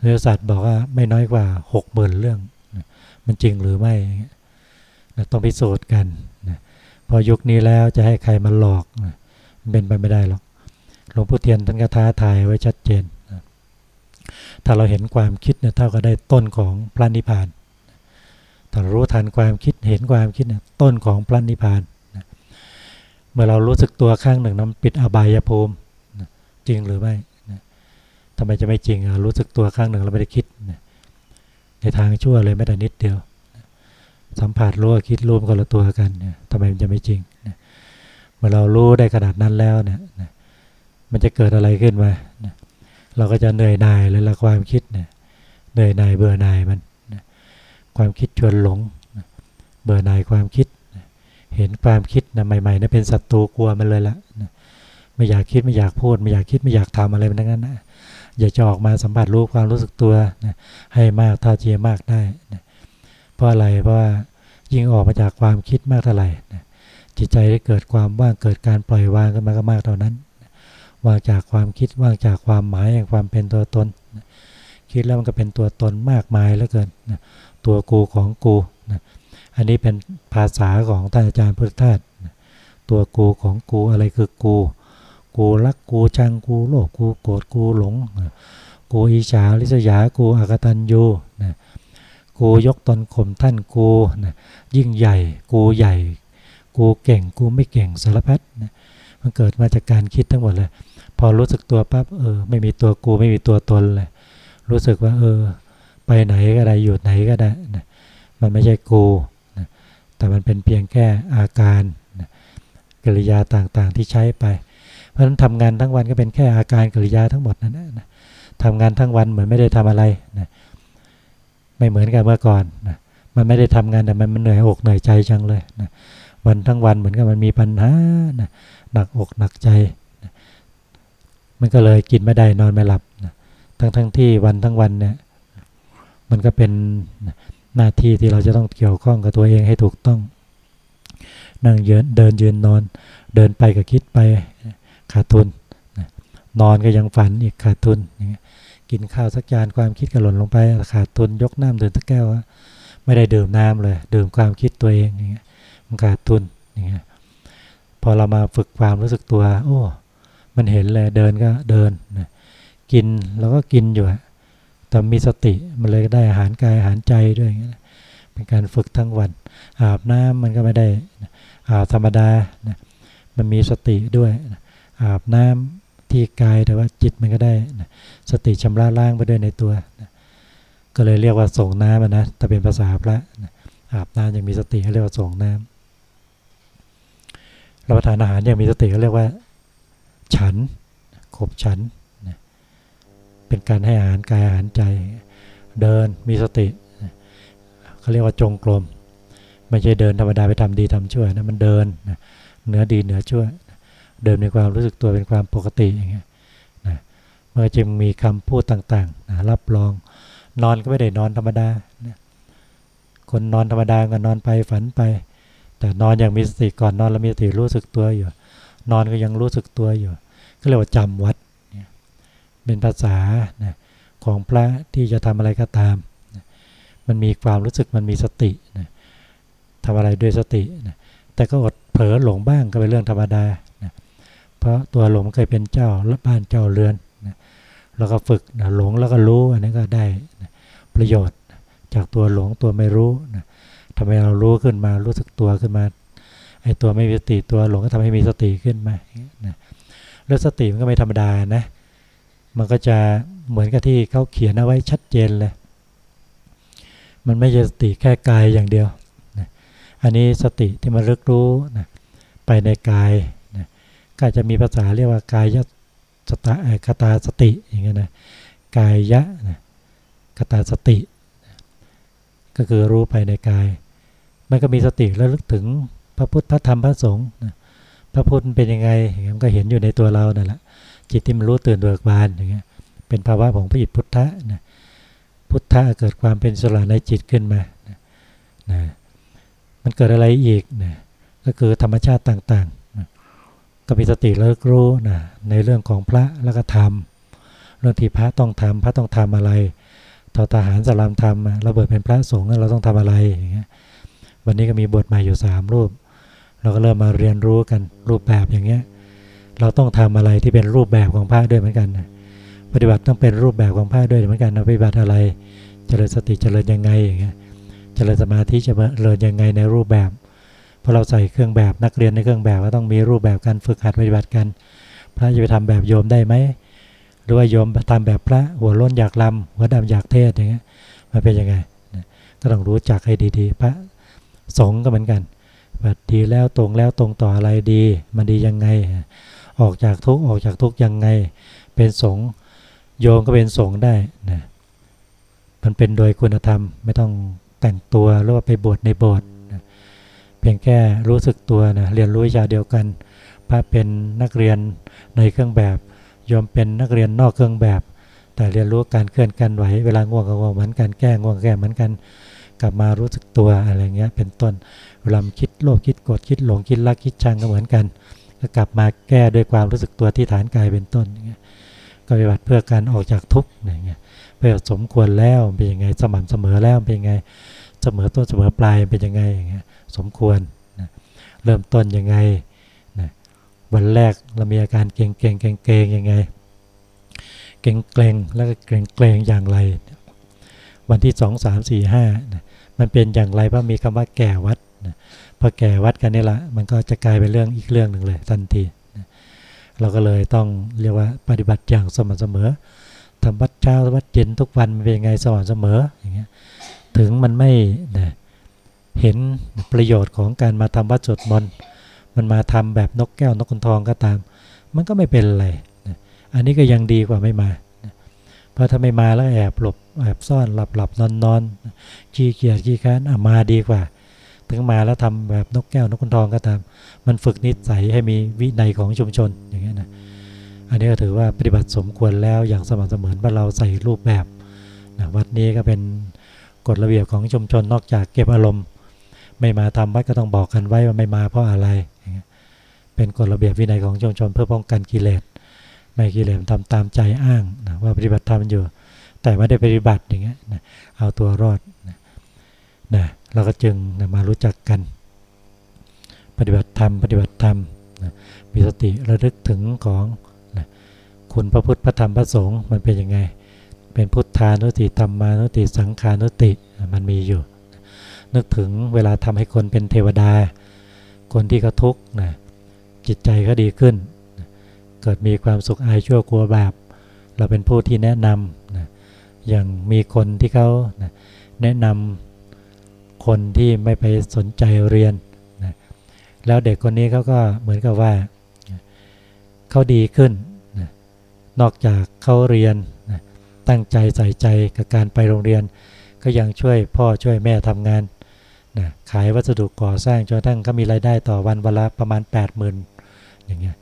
เรือสัตว์บอกว่าไม่น้อยกว่าหกหมื่นเรื่อง มันจริงหรือไม่ ต้องพิสูจน์กันนะพอยุคนี้แล้วจะให้ใครมาหลอกนะเป็นไปไม่ได้หรอกหลวงพ่อเทียนท่านก็ท้าทายไว้ชัดเจนนะถ้าเราเห็นความคิดเนี่ยเท่ากับได้ต้นของพระนิพพานถ้ารู้ทันความคิดเห็นความคิดเนี่ยต้นของพระนิพพานนะเมื่อเรารู้สึกตัวข้างหนึ่งนั้นปิดอบายภูมินะจริงหรือไม่นะทำไมจะไม่จริงอะรู้สึกตัวข้างหนึ่งเราไม่ได้คิดนะในทางชั่วเลยไม่แต่นิดเดียว สัมผัสรู้คิดรวมกันละตัวกันเนี่ยทำไมมันจะไม่จริงนะเมื่อเรารู้ได้ขนาดนั้นแล้วเนี่ยนะมันจะเกิดอะไรขึ้นมานะเราก็จะเหนื่อยหน่ายเลยละความคิดเนี่ยเหนื่อยหน่ายเบื่อหน่ายมันนะความคิดชวนหลงนะเบื่อหน่ายความคิดนะเห็นความคิดนะใหม่ๆนะเป็นศัตรูกลัวมันเลยละนะไม่อยากคิดไม่อยากพูด ไม่อยากคิดไม่อยากทำอะไรมันทั้งนั้นนะอย่าจะออกมาสัมผัสรู้ความรู้สึกตัวนะให้มากท่าเที่จะมากได้นะ ราะอะไร เพราะว่ายิ่งออกมาจากความคิดมากเท่าไหร่จิตใจได้เกิดความว่างเกิดการปล่อยวางกันมาก็มากเท่านั้นว่างจากความคิดว่างจากความหมายแห่งความเป็นตัวตน คิดแล้วมันก็เป็นตัวตนมากมายเหลือเกินตัวกูของกูอันนี้เป็นภาษาของท่านอาจารย์พุทธทาสตัวกูของกูอะไรคือกู กูรักกูชังกูโลภกูโกรธกูหลง กูอิจฉาริษยากูอกตัญญูนะ กูยกตนข่มท่านกูนะยิ่งใหญ่ กูใหญ่ กูเก่ง กูไม่เก่งสารพัดนะมันเกิดมาจากการคิดทั้งหมดเลย พอรู้สึกตัวปั๊บเออ ไม่มีตัวกูไม่มีตัวตนเลย รู้สึกว่า เออ ไปไหนก็ได้อยู่ไหนก็ได้นะมันไม่ใช่กูนะแต่มันเป็นเพียงแค่อาการนะกิริยาต่างๆที่ใช้ไป เพราะฉะนั้นทำงานทั้งวันก็เป็นแค่อาการกิริยาทั้งหมดนั่นนะทำงานทั้งวันเหมือนไม่ได้ทำอะไรนะ ไม่เหมือนกับเมื่อก่อนนะมันไม่ได้ทำงานแต่มันมันเหนื่อยอกเหนื่อยใจจังเลยนะวันทั้งวันเหมือนกับมันมีปัญหานะหนักอกหนักใจนะมันก็เลยกินไม่ได้นอนไม่หลับนะทั้งทั้งที่วันทั้งวันเนี่ยมันก็เป็นหน้าที่ที่เราจะต้องเกี่ยวข้องกับตัวเองให้ถูกต้อง นั่งยืนเดินยืนนอน เดินไปก็คิดไปขาดทุนนะนอนก็ยังฝันอีกขาดทุนอย่างเงี้ย กินข้าวสักจานความคิดก็หล่นลงไปขาดทุนยกน้ำดื่มสักแก้วไม่ได้ดื่มน้ำเลย ดื่มความคิดตัวเองอย่างเงี้ยมันขาดทุนอย่างเงี้ยพอเรามาฝึกความรู้สึกตัว โอ้ มันเห็นเลยเดินก็เดินนะกินเราก็กินอยู่แต่มีสติมันเลยได้อาหารกายอาหารใจด้วยอย่างเงี้ยเป็นการฝึกทั้งวัน อาบน้ำมันก็ไม่ได้อาบธรรมดานะมันมีสติด้วยอาบน้ำที่กายแต่ว่าจิตมันก็ได้นะ สติชำระล้างไปด้วยในตัวนะก็เลยเรียกว่าส่งน้ำนะแต่เป็นภาษาพระนะอาบน้ำยังมีสติเขาเรียกว่าส่งน้ำรับประทานอาหารยังมีสติเขาเรียกว่า ฉันขบฉันนะเป็นการให้อาหารกายอาหารใจ เดินมีสติเขาเรียกว่าจงกรมไม่ใช่เดินธรรมดาไปทำดีทำชั่วนะมันเดินนะเหนือดีเหนือชั่วนะเดินในความรู้สึกตัวเป็นความปกติอย่างเงี้ย มันก็จึงมีคำพูดต่างๆนะรับรอง นอนก็ไม่ได้นอนธรรมดาคนนอนธรรมดาก็นอนไปฝันไป แต่นอนอย่างมีสติก่อนนอนแล้วมีสติรู้สึกตัวอยู่ นอนก็ยังรู้สึกตัวอยู่ ก็เรียกว่าจำวัดเป็นภาษานะของพระที่จะทำอะไรก็ตาม มันมีความรู้สึกมันมีสตินะทำอะไรด้วยสตินะแต่ก็อดเผลอหลงบ้างก็เป็นเรื่องธรรมดานะเพราะตัวหลงเคยเป็นเจ้าบ้านเจ้าเรือน แล้วก็ฝึกนะหลงแล้วก็รู้อันนี้ก็ได้นะประโยชน์จากตัวหลงตัวไม่รู้นะทำให้เรารู้ขึ้นมารู้สึกตัวขึ้นมาไอ้ตัวไม่มีสติตัวหลงก็ทำให้มีสติขึ้นมานะแล้วสติมันก็ไม่ธรรมดานะ มันก็จะเหมือนกับที่เขาเขียนเอาไว้ชัดเจนเลย มันไม่ใช่สติแค่กายอย่างเดียวนะอันนี้สติที่มันรึกรู้นะไปในกายนะก็จะมีภาษาเรียกว่ากายย สตาคตาสติอย่างเงี้ยนะกายยะนะคตาสติ ก็คือรู้ไปในกาย มันก็มีสติแล้วลึกถึงพระพุทธพระธรรมพระสงฆ์นะพระพุทธเป็นยังไงมันก็เห็นอยู่ในตัวเรานั่นแหละจิตที่มันรู้ตื่นเบิกบานอย่างเงี้ยเป็นภาวะของพระจิตพุทธะนะพุทธะเกิดความเป็นสละในจิตขึ้นมานะนะมันเกิดอะไรอีกนะก็คือธรรมชาติต่างๆ ก็มีสติเลิกรู้นะในเรื่องของพระแล้วก็ธรรมเรื่องที่พระต้องทำพระต้องทำอะไรทอทหารสลามทำเราเบิดเป็นพระสงฆ์เราต้องทำอะไรอย่างเงี้ยวันนี้ก็มีบทใหม่อยู่สามรูป เราก็เริ่มมาเรียนรู้กันรูปแบบอย่างเงี้ยเราต้องทำอะไรที่เป็นรูปแบบของพระด้วยเหมือนกันปฏิบัติต้องเป็นรูปแบบของพระด้วยเหมือนกันปฏิบัติอะไร เจริญสติเจริญยังไงอย่างเงี้ยเจริญสมาธิจะเจริญยังไงในรูปแบบ พอเราใส่เครื่องแบบนักเรียนในเครื่องแบบก็ต้องมีรูปแบบการฝึกหัดปฏิบัติกัน พระจะไปทำแบบโยมได้ไหมหรือว่าโยมทำแบบพระหัวล้นอยากลำหัวดำอยากเทศอย่างเงี้ยมันเป็นยังไงก็ต้องรู้จักให้ดีๆ พระสงฆ์ก็เหมือนกันแบบดีแล้วตรงแล้วตรงต่ออะไรดี มันดียังไง ออกจากทุกข์ออกจากทุกข์ยังไง เป็นสงฆ์โยมก็เป็นสงฆ์ได้นะมันเป็นโดยคุณธรรมไม่ต้องแต่งตัวหรือว่าไปบวชในโบสถ์ พียงแค่รู้สึกตัวนะเรียนรู้วิชาเดียวกัน พระเป็นนักเรียนในเครื่องแบบโยมเป็นนักเรียนนอกเครื่องแบบ แต่เรียนรู้การเคลื่อนกันไหวเวลาง่วงก็ง่วงเหมือนกันแก้ง่วงแก้เหมือนกัน กลับมารู้สึกตัวอะไรเงี้ยเป็นต้นเวลาคิดโลภคิดโกรธคิดหลงคิดรักคิดชังก็เหมือนกัน ก็กลับมาแก้ด้วยความรู้สึกตัวที่ฐานกายเป็นต้นเงี้ยก็ปฏิบัติเพื่อการออกจากทุกข์อย่างเงี้ยเพื่อสมควรแล้วเป็นยังไงสม่ำเสมอแล้วเป็นยังไงเสมอต้นเสมอปลายเป็นยังไงอย่างเงี้ย สมควรนะเริ่มต้นยังไงนะวันแรกเรามีอาการเก่งเก่งเก่งเก่งยังไง เก่งเกรงแล้วก็เกรงเกรงอย่างไร วันที่สองสามสี่ห้ามันเป็นอย่างไรเพราะมีคำว่าแก่วัดนะพอแก่วัดกันนี่ละมันก็จะกลายเป็นเรื่องอีกเรื่องหนึ่งเลยทันทีนะเราก็เลยต้องเรียกว่าปฏิบัติอย่างสม่ำเสมอทำวัดเช้าวัดเย็นทุกวันเป็นยังไงสม่ำเสมออย่างเงี้ยถึงมันไม่นะ เห็นประโยชน์ของการมาทำวัดสวดมนต์มันมาทำแบบนกแก้วนกขุนทองก็ตาม มันก็ไม่เป็นอะไรอันนี้ก็ยังดีกว่าไม่มาเพราะถ้าไม่มาแล้วแอบหลบแอบซ่อนหลับหลับนอนนอนขี้เกียจขี้ค้านอะมาดีกว่า ถึงมาแล้วทำแบบนกแก้วนกขุนทองก็ตาม มันฝึกนิสัยให้มีวินัยของชุมชนอย่างเงี้ยนะอันนี้ก็ถือว่าปฏิบัติสมควรแล้วอย่างสม่ำเสมอว่าเราใส่รูปแบบนะวัดนี้ก็เป็นกฎระเบียบของชุมชนนอกจากเก็บอารมณ์ ไม่มาทำวัดก็ต้องบอกกันไว้ว่าไม่มาเพราะอะไร เป็นกฎระเบียบวินัยของชุมชนเพื่อป้องกันกิเลส ไม่กิเลสทำตามใจอ้างนะว่าปฏิบัติธรรมอยู่ แต่ไม่ได้ปฏิบัติอย่างเงี้ยนะเอาตัวรอดนะนะเราก็จึงนะมารู้จักกัน ปฏิบัติธรรมปฏิบัติธรรมนะมีสติระลึกถึงของนะคุณพระพุทธพระธรรมพระสงฆ์มันเป็นยังไง เป็นพุทธานุติธรรมานุติสังขานุติ มันมีอยู่ นึกถึงเวลาทำให้คนเป็นเทวดา คนที่เขาทุกข์นะจิตใจก็ดีขึ้นนะเกิดมีความสุขอายชั่วกลัวบาปเราเป็นผู้ที่แนะนำนะอย่างมีคนที่เขานะแนะนำคนที่ไม่ไปสนใจเรียนนะแล้วเด็กคนนี้เขาก็เหมือนกับว่าเขาดีขึ้นนะนอกจากเขาเรียนนะตั้งใจใส่ใจกับการไปโรงเรียน ก็ยังช่วยพ่อช่วยแม่ทำงาน นะขายวัสดุก่อสร้างจนทั้งเขามีรายได้ต่อวันวันละประมาณ 8 0,000อย่างเงี้ย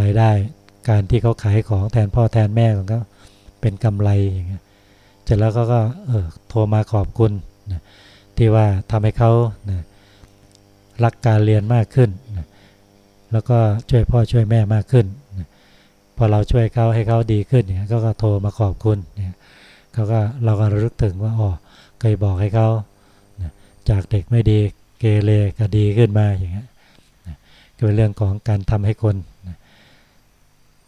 รายได้การที่เขาขายของแทนพ่อแทนแม่ของเขาเป็นกำไรอย่างเงี้ยเสร็จแล้วก็ก็เออโทรมาขอบคุณนะที่ว่าทำให้เขานะรักการเรียนมากขึ้นนะแล้วก็ช่วยพ่อช่วยแม่มากขึ้นนะพอเราช่วยเขาให้เขาดีขึ้นเนี่ยก็โทรมาขอบคุณเนี่ยเขาก็เราก็ระลึกถึงว่าอ๋อเคยบอกให้เขา จากเด็กไม่ดีเกเรก็ดีขึ้นมาอย่างเงี้ยก็เป็นเรื่องของการทำให้คนนะ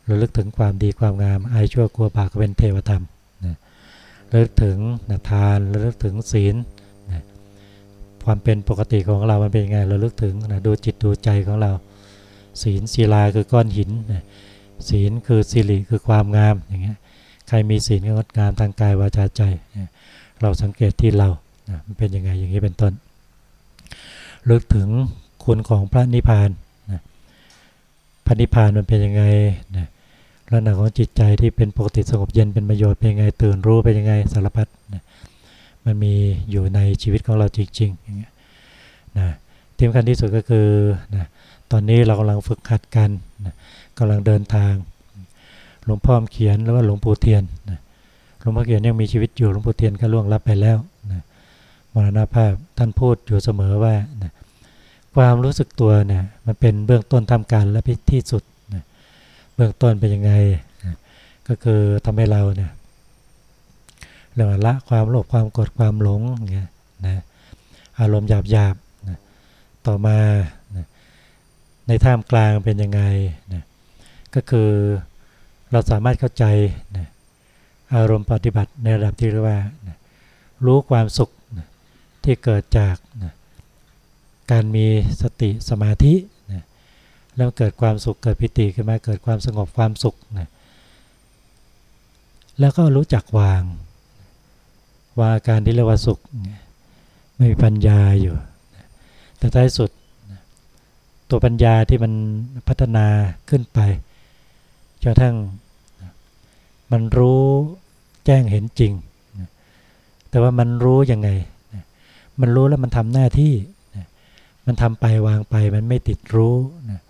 ระลึกถึงความดีความงามอายชั่วกลัวบาปก็เป็นเทวธรรมระลึกถึงนะทานระลึกถึงศีลนะความเป็นปกติของเรา มันเป็นยังไงระลึกถึงนะดูจิตดูใจของเรา ศีลศีลาคือก้อนหินนะศีลคือสิริคือความงามอย่างเงี้ยใครมีศีลก็งดงามทางกายวาจาใจนะเราสังเกตที่เรา นะมันเป็นยังไงอย่างนี้เป็นต้นลึกถึงคุณของพระนิพพานนะพระนิพพานมันเป็นยังไงนะลักษณะของจิตใจที่เป็นปกติสงบเย็นเป็นประโยชน์เป็นยังไงตื่นรู้เป็นยังไงสารพัดนะมันมีอยู่ในชีวิตของเราจริงๆอย่างเงี้ยนะที่สำคัญที่สุดก็คือนะตอนนี้เรากำลังฝึกหัดกันนะกำลังเดินทาง หลวงพ่อเขียนหรือว่าหลวงปู่เทียนนะหลวงพ่อเขียนยังมีชีวิตอยู่หลวงปู่เทียนก็ล่วงลับไปแล้ว มรณภาพท่านพูดอยู่เสมอว่านะความรู้สึกตัวเนี่ยมันเป็นเบื้องต้นทำการและพิที่สุดนะเบื้องต้นเป็นยังไงนะก็คือทำให้เราเนี่ยเรื่องละความโลภความโกรธความหลงอย่างเงี้ยนะอารมณ์หยาบหยาบนะต่อมานะในท่ามกลางเป็นยังไงนะก็คือเราสามารถเข้าใจนะอารมณ์ปฏิบัติในระดับที่เรียกว่านะรู้ความสุข ที่เกิดจากนะการมีสติสมาธินะแล้วเกิดความสุขเกิดปิติขึ้นมาเกิดความสงบความสุขนะแล้วก็รู้จักวางว่าอาการที่เรียกว่าสุข ไม่มีปัญญาอยู่ แต่ท้ายสุดตัวปัญญาที่มันพัฒนาขึ้นไปจนกระทั่งมันรู้แจ้งเห็นจริง แต่ว่ามันรู้ยังไง มันรู้แล้วมันทำหน้าที่นะมันทำไปวางไปมันไม่ติดรู้นะ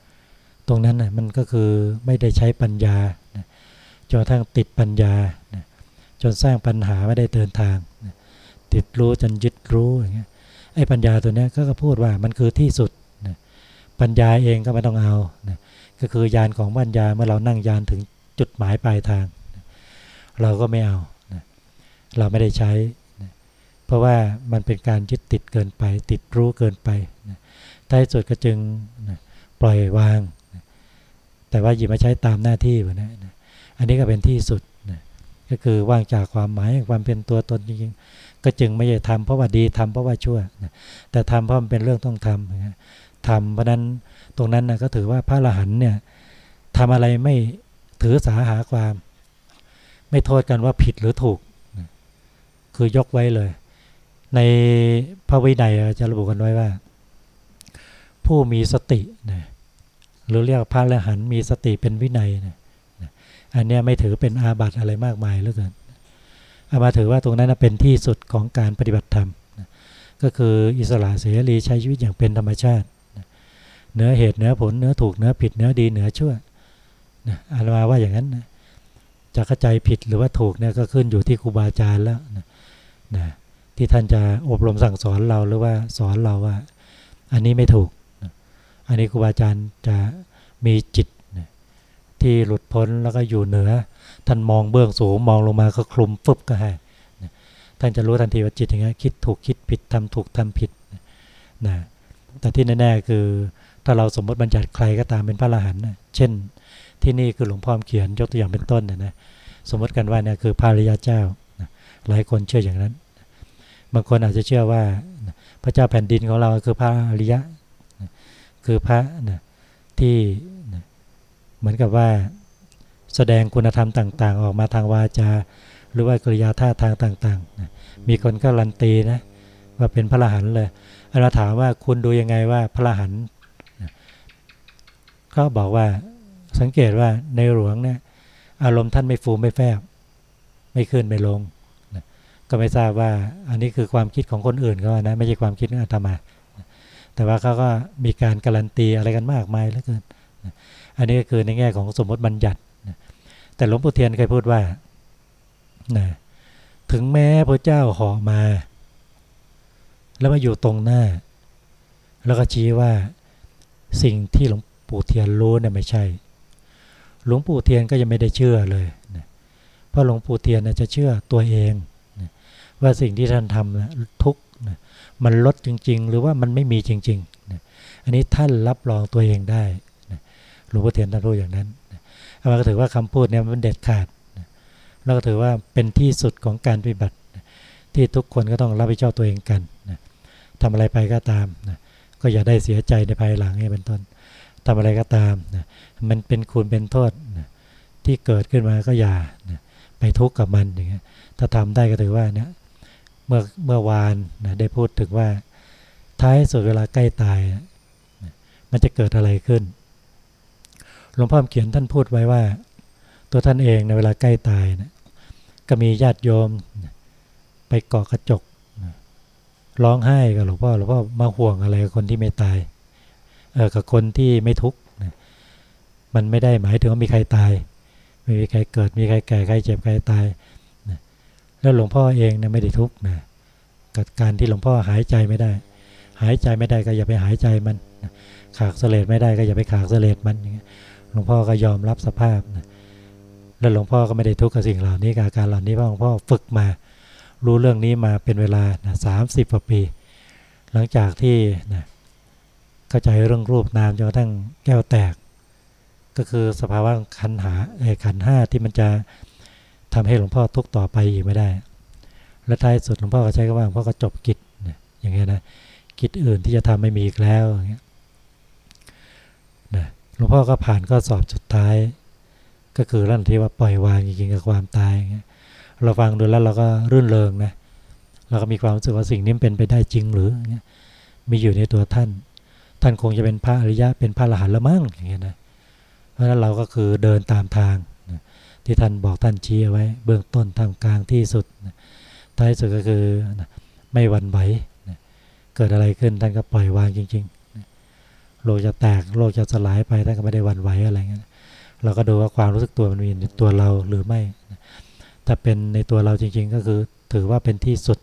ตรงนั้นนะมันก็คือไม่ได้ใช้ปัญญานะจนกระทั่งติดปัญญานะจนสร้างปัญหาไม่ได้เดินทางนะติดรู้จนยึดรู้อย่างเงี้ยไอ้ปัญญาตัวเนี้ยก็ก็พูดว่ามันคือที่สุดนะปัญญาเองก็ไม่ต้องเอานะก็คือยานของปัญญาเมื่อเรานั่งยานถึงจุดหมายปลายทางนะเราก็ไม่เอานะเราไม่ได้ใช้ เพราะว่ามันเป็นการยึดติดเกินไป ติดรู้เกินไปนะท้ายสุดก็จึงนะปล่อยวางนะแต่ว่าหยิบมาใช้ตามหน้าที่นะนะอันนี้ก็เป็นที่สุดนะก็คือว่างจากความหมายความเป็นตัวตนจริงๆก็จึงไม่ใช่ทำเพราะว่าดีทำเพราะว่าชั่วนะแต่ทำเพราะมันเป็นเรื่องต้องทำนะทำเพราะนั้นตรงนั้นนะก็ถือว่าพระอรหันต์เนี่ยทำอะไรไม่ถือสาหาความ ไม่โทษกันว่าผิดหรือถูกนะคือยกไว้เลย ในพระวินัยจะระบุกันไว้ว่า ผู้มีสตินะหรือเรียกพระอรหันมีสติเป็นวินัยนะอันนี้ไม่ถือเป็นอาบัติอะไรมากมายเหลือกินเอามาถือว่าตรงนั้นเป็นที่สุดของการปฏิบัติธรรมก็คืออิสระเสรีใช้ชีวิตอย่างเป็นธรรมชาติเนื้อเหตุเนื้อผลเนื้อถูกเนื้อผิดเนื้อดีเนื้อชั่วนะอามาว่าอย่างนั้นนะจะเข้าใจผิดหรือว่าถูกเนี่ยก็ขึ้นอยู่ที่ครูบาอาจารย์แล้วนะนะ ที่ท่านจะอบรมสั่งสอนเราหรือว่าสอนเราว่า อันนี้ไม่ถูก อันนี้ครูบาอาจารย์จะมีจิตที่หลุดพ้นแล้วก็อยู่เหนือ ท่านมองเบื้องสูงมองลงมาก็คลุมฟึบก็ให้ท่านจะรู้ทันทีว่าจิตอย่างเงี้ยคิดถูกคิดผิดทำถูกทำผิดนะแต่ที่แน่ๆคือถ้าเราสมมติบัญญัติใครก็ตามเป็นพระอรหันต์เช่น ที่นี่คือหลวงพ่อเขียนยกตัวอย่างเป็นต้นนะนะสมมติกันว่าเนี่ยคือพระริยาเจ้าหลายคนเชื่ออย่างนั้น บางคนอาจจะเชื่อว่าพระเจ้าแผ่นดินของเราคือพระอริยะ คือพระนะที่นะเหมือนกับว่าแสดงคุณธรรมต่าง ๆ ออกมาทางวาจา หรือว่ากริยาท่าทางต่างๆนะมีคนก็รันตีนะว่าเป็นพระรหันเลยเราถามว่าคุณดูยังไงว่าพระรหันนะก็บอกว่าสังเกตว่าในหลวงเนี่ยอารมณ์ท่านไม่ฟูไม่แฟบ ไม่ขึ้นไม่ลง ก็ไม่ทราบว่าอันนี้คือความคิดของคนอื่นก็นะไม่ใช่ความคิดของอาตมา แต่ว่าเขาก็มีการการันตีอะไรกันมากมายเหลือเกินอันนี้ก็คือในแง่ของสมมติบัญญัติแต่หลวงปู่เทียนเคยพูดว่านะถึงแม้พระเจ้าหาะมา แล้วมาอยู่ตรงหน้า แล้วก็ชี้ว่าสิ่งที่หลวงปู่เทียนรู้เนี่ยไม่ใช่ หลวงปู่เทียนก็ยังไม่ได้เชื่อเลยนะเพราะหลวงปู่เทียนจะเชื่อตัวเอง ว่าสิ่งที่ท่านทำนะทุกนะมันลดจริง ๆ หรือว่ามันไม่มีจริงๆนะอันนี้ท่านรับรองตัวเองได้นะหลวงปู่เทียนท่านรู้อย่างนั้นนะเราก็ถือว่าคำพูดเนี่ยมันเด็ดขาดนะเราก็ถือว่าเป็นที่สุดของการปฏิบัตินะที่ทุกคนก็ต้องรับผิดชอบตัวเองกันนะทำอะไรไปก็ตามนะก็อย่าได้เสียใจในภายหลังนี่เป็นต้นทำอะไรก็ตามนะมันเป็นคุณเป็นโทษนะที่เกิดขึ้นมาก็อย่านะไปทุกข์กับมันอย่างเงี้ยถ้าทำได้ก็ถือว่าเนี่ย เมื่อเมื่อวานนะได้พูดถึงว่า ท้ายสุดเวลาใกล้ตายนะมันจะเกิดอะไรขึ้น หลวงพ่อเขียนท่านพูดไว้ว่า ตัวท่านเองในเวลาใกล้ตายนะก็มีญาติโยมไปเกาะกระจกร้องไห้กับหลวงพ่อหลวงพ่อมาห่วงอะไรกับคนที่ไม่ตายเออกับคนที่ไม่ทุกข์มันไม่ได้หมายถึงว่ามีใครตาย ไม่มีใครเกิดมีใครแก่ใครเจ็บใครตาย แล้วหลวงพ่อเองเนี่ยไม่ได้ทุกข์นะกับการที่หลวงพ่อหายใจไม่ได้ หายใจไม่ได้ก็อย่าไปหายใจมันขากเสลดไม่ได้ก็อย่าไปขากเสลดมันอย่างเงี้ยหลวงพ่อก็ยอมรับสภาพนะแล้วหลวงพ่อก็ไม่ได้ทุกข์กับสิ่งเหล่านี้กับอาการเหล่านี้เพราะหลวงพ่อฝึกมา รู้เรื่องนี้มาเป็นเวลาสามสิบกว่าปี หลังจากที่นะเข้าใจเรื่องรูปนามจนกระทั่งแก้วแตก ก็คือสภาวะขันหาไอ้ขันห้าที่มันจะ ทำให้หลวงพ่อทุกต่อไปอีกไม่ได้ และท้ายสุดหลวงพ่อก็ใช้คำว่าหลวงพ่อก็จบกิจอย่างเงี้ยนะกิจอื่นที่จะทำไม่มีอีกแล้วอย่างเงี้ยนะหลวงพ่อก็ผ่านข้อสอบสุดท้าย ก็คือเรื่องที่ว่าปล่อยวางจริงๆกับความตายอย่างเงี้ยเราฟังดูแล้วเราก็รื่นเริงนะเราก็มีความรู้สึกว่าสิ่งนี้เป็นไปได้จริงหรืออย่างเงี้ยมีอยู่ในตัวท่าน ท่านคงจะเป็นพระอริยะเป็นพระอรหันต์ละมั้งอย่างเงี้ยนะเพราะฉะนั้นเราก็คือเดินตามทาง ที่ท่านบอกท่านชี้เอาไว้ เบื้องต้นทางกลางที่สุด ท้ายสุดก็คือไม่หวั่นไหวเกิดอะไรขึ้นท่านก็ปล่อยวางจริงๆโลกจะแตกโลกจะสลายไปท่านก็ไม่ได้หวั่นไหวอะไรเงี้ยเราก็ดูว่าความรู้สึกตัวมันมีในตัวเราหรือไม่ถ้าเป็นในตัวเราจริง ๆ ก็คือถือว่าเป็นที่สุด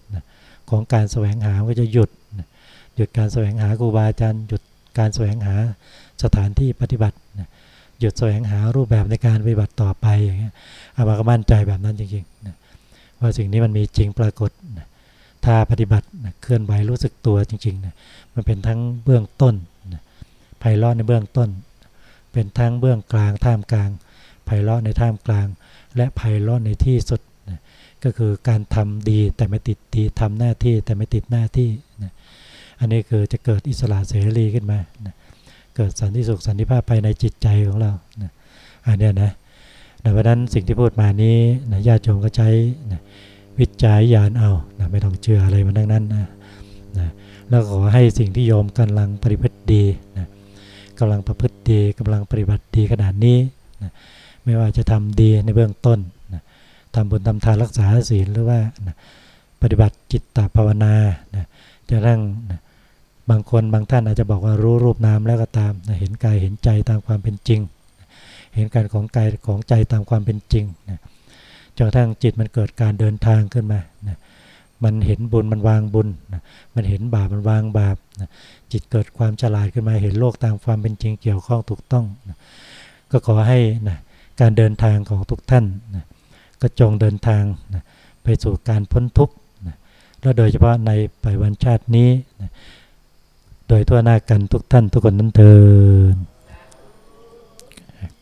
ของการแสวงหาก็จะหยุดหยุดการแสวงหาครูบาอาจารย์หยุดการแสวงหาสถานที่ปฏิบัตินะ หยุดแสวงหารูปแบบในการปฏิบัติต่อไปอย่างเงี้ยอามาก็มั่นใจแบบนั้นจริงๆนะว่าสิ่งนี้มันมีจริงปรากฏนะถ้าปฏิบัตินะเคลื่อนไหวรู้สึกตัวจริงๆนะมันเป็นทั้งเบื้องต้นนะไพเราะในเบื้องต้น เป็นทั้งเบื้องกลางท่ามกลางไพเราะในท่ามกลาง และไพเราะในที่สุดนะก็คือการทำดีแต่ไม่ติดดีทำหน้าที่แต่ไม่ติดหน้าที่นะอันนี้คือจะเกิดอิสระเสรีขึ้นมานะ เกิดสันติสุขสันติภาพภายในจิตใจของเรานะอันนี้นะเพราะนั้นสิ่งที่พูดมานี้นะญาติโยมก็ใช้นะวิจัยญาณเอานะไม่ต้องเชื่ออะไรมันทั้งนั้นนะนะแล้วขอให้สิ่งที่โยมกำลังปฏิบัติดีนะกำลังประพฤติดีกำลังปฏิบัติดีขนาดนี้นะไม่ว่าจะทำดีในเบื้องต้นนะทำบุญทำทานรักษาศีลหรือว่านะปฏิบัติจิตตภาวนานะจะทั้งนะ บางคนบางท่านอาจจะบอกว่ารู้รูปนามแล้วก็ตามเห็นกายเห็นใจตามความเป็นจริง เห็นการของกายของใจตามความเป็นจริงนะจนกระทั่งจิตมันเกิดการเดินทางขึ้นมานะมันเห็นบุญมันวางบุญนะมันเห็นบาปมันวางบาปนะจิตเกิดความฉลาดขึ้นมาเห็นโลกตามความเป็นจริงเกี่ยวข้องถูกต้องนะก็ขอให้นะการเดินทางของทุกท่านนะก็จงเดินทางนะไปสู่การพ้นทุกข์นะแล้วโดยเฉพาะในปัจจุบันชาตินี้นะ โดยทั่วหน้ากันทุกท่านทุกคนนั้นเทิน